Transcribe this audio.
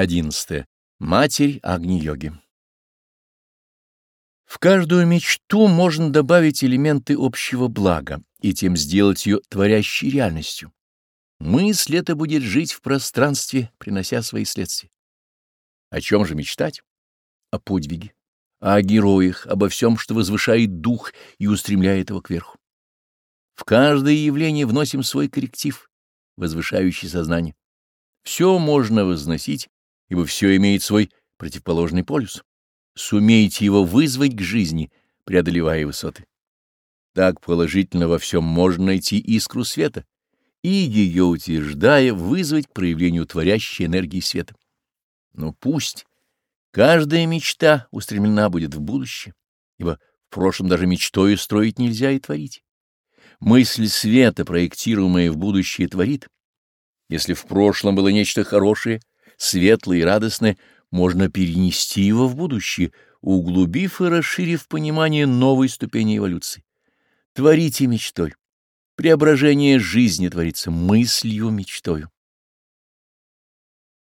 11. Матерь Агни-йоги В каждую мечту можно добавить элементы общего блага и тем сделать ее творящей реальностью. Мысль эта будет жить в пространстве, принося свои следствия. О чем же мечтать? О подвиге, о героях, обо всем, что возвышает дух и устремляет его кверху. В каждое явление вносим свой корректив, возвышающий сознание. Все можно возносить ибо все имеет свой противоположный полюс. Сумеете его вызвать к жизни, преодолевая высоты. Так положительно во всем можно найти искру света и, ее утверждая, вызвать к проявлению творящей энергии света. Но пусть каждая мечта устремлена будет в будущее, ибо в прошлом даже мечтой строить нельзя и творить. Мысль света, проектируемая в будущее, творит. Если в прошлом было нечто хорошее, светлый и радостный, можно перенести его в будущее, углубив и расширив понимание новой ступени эволюции. Творите мечтой. Преображение жизни творится мыслью, мечтою.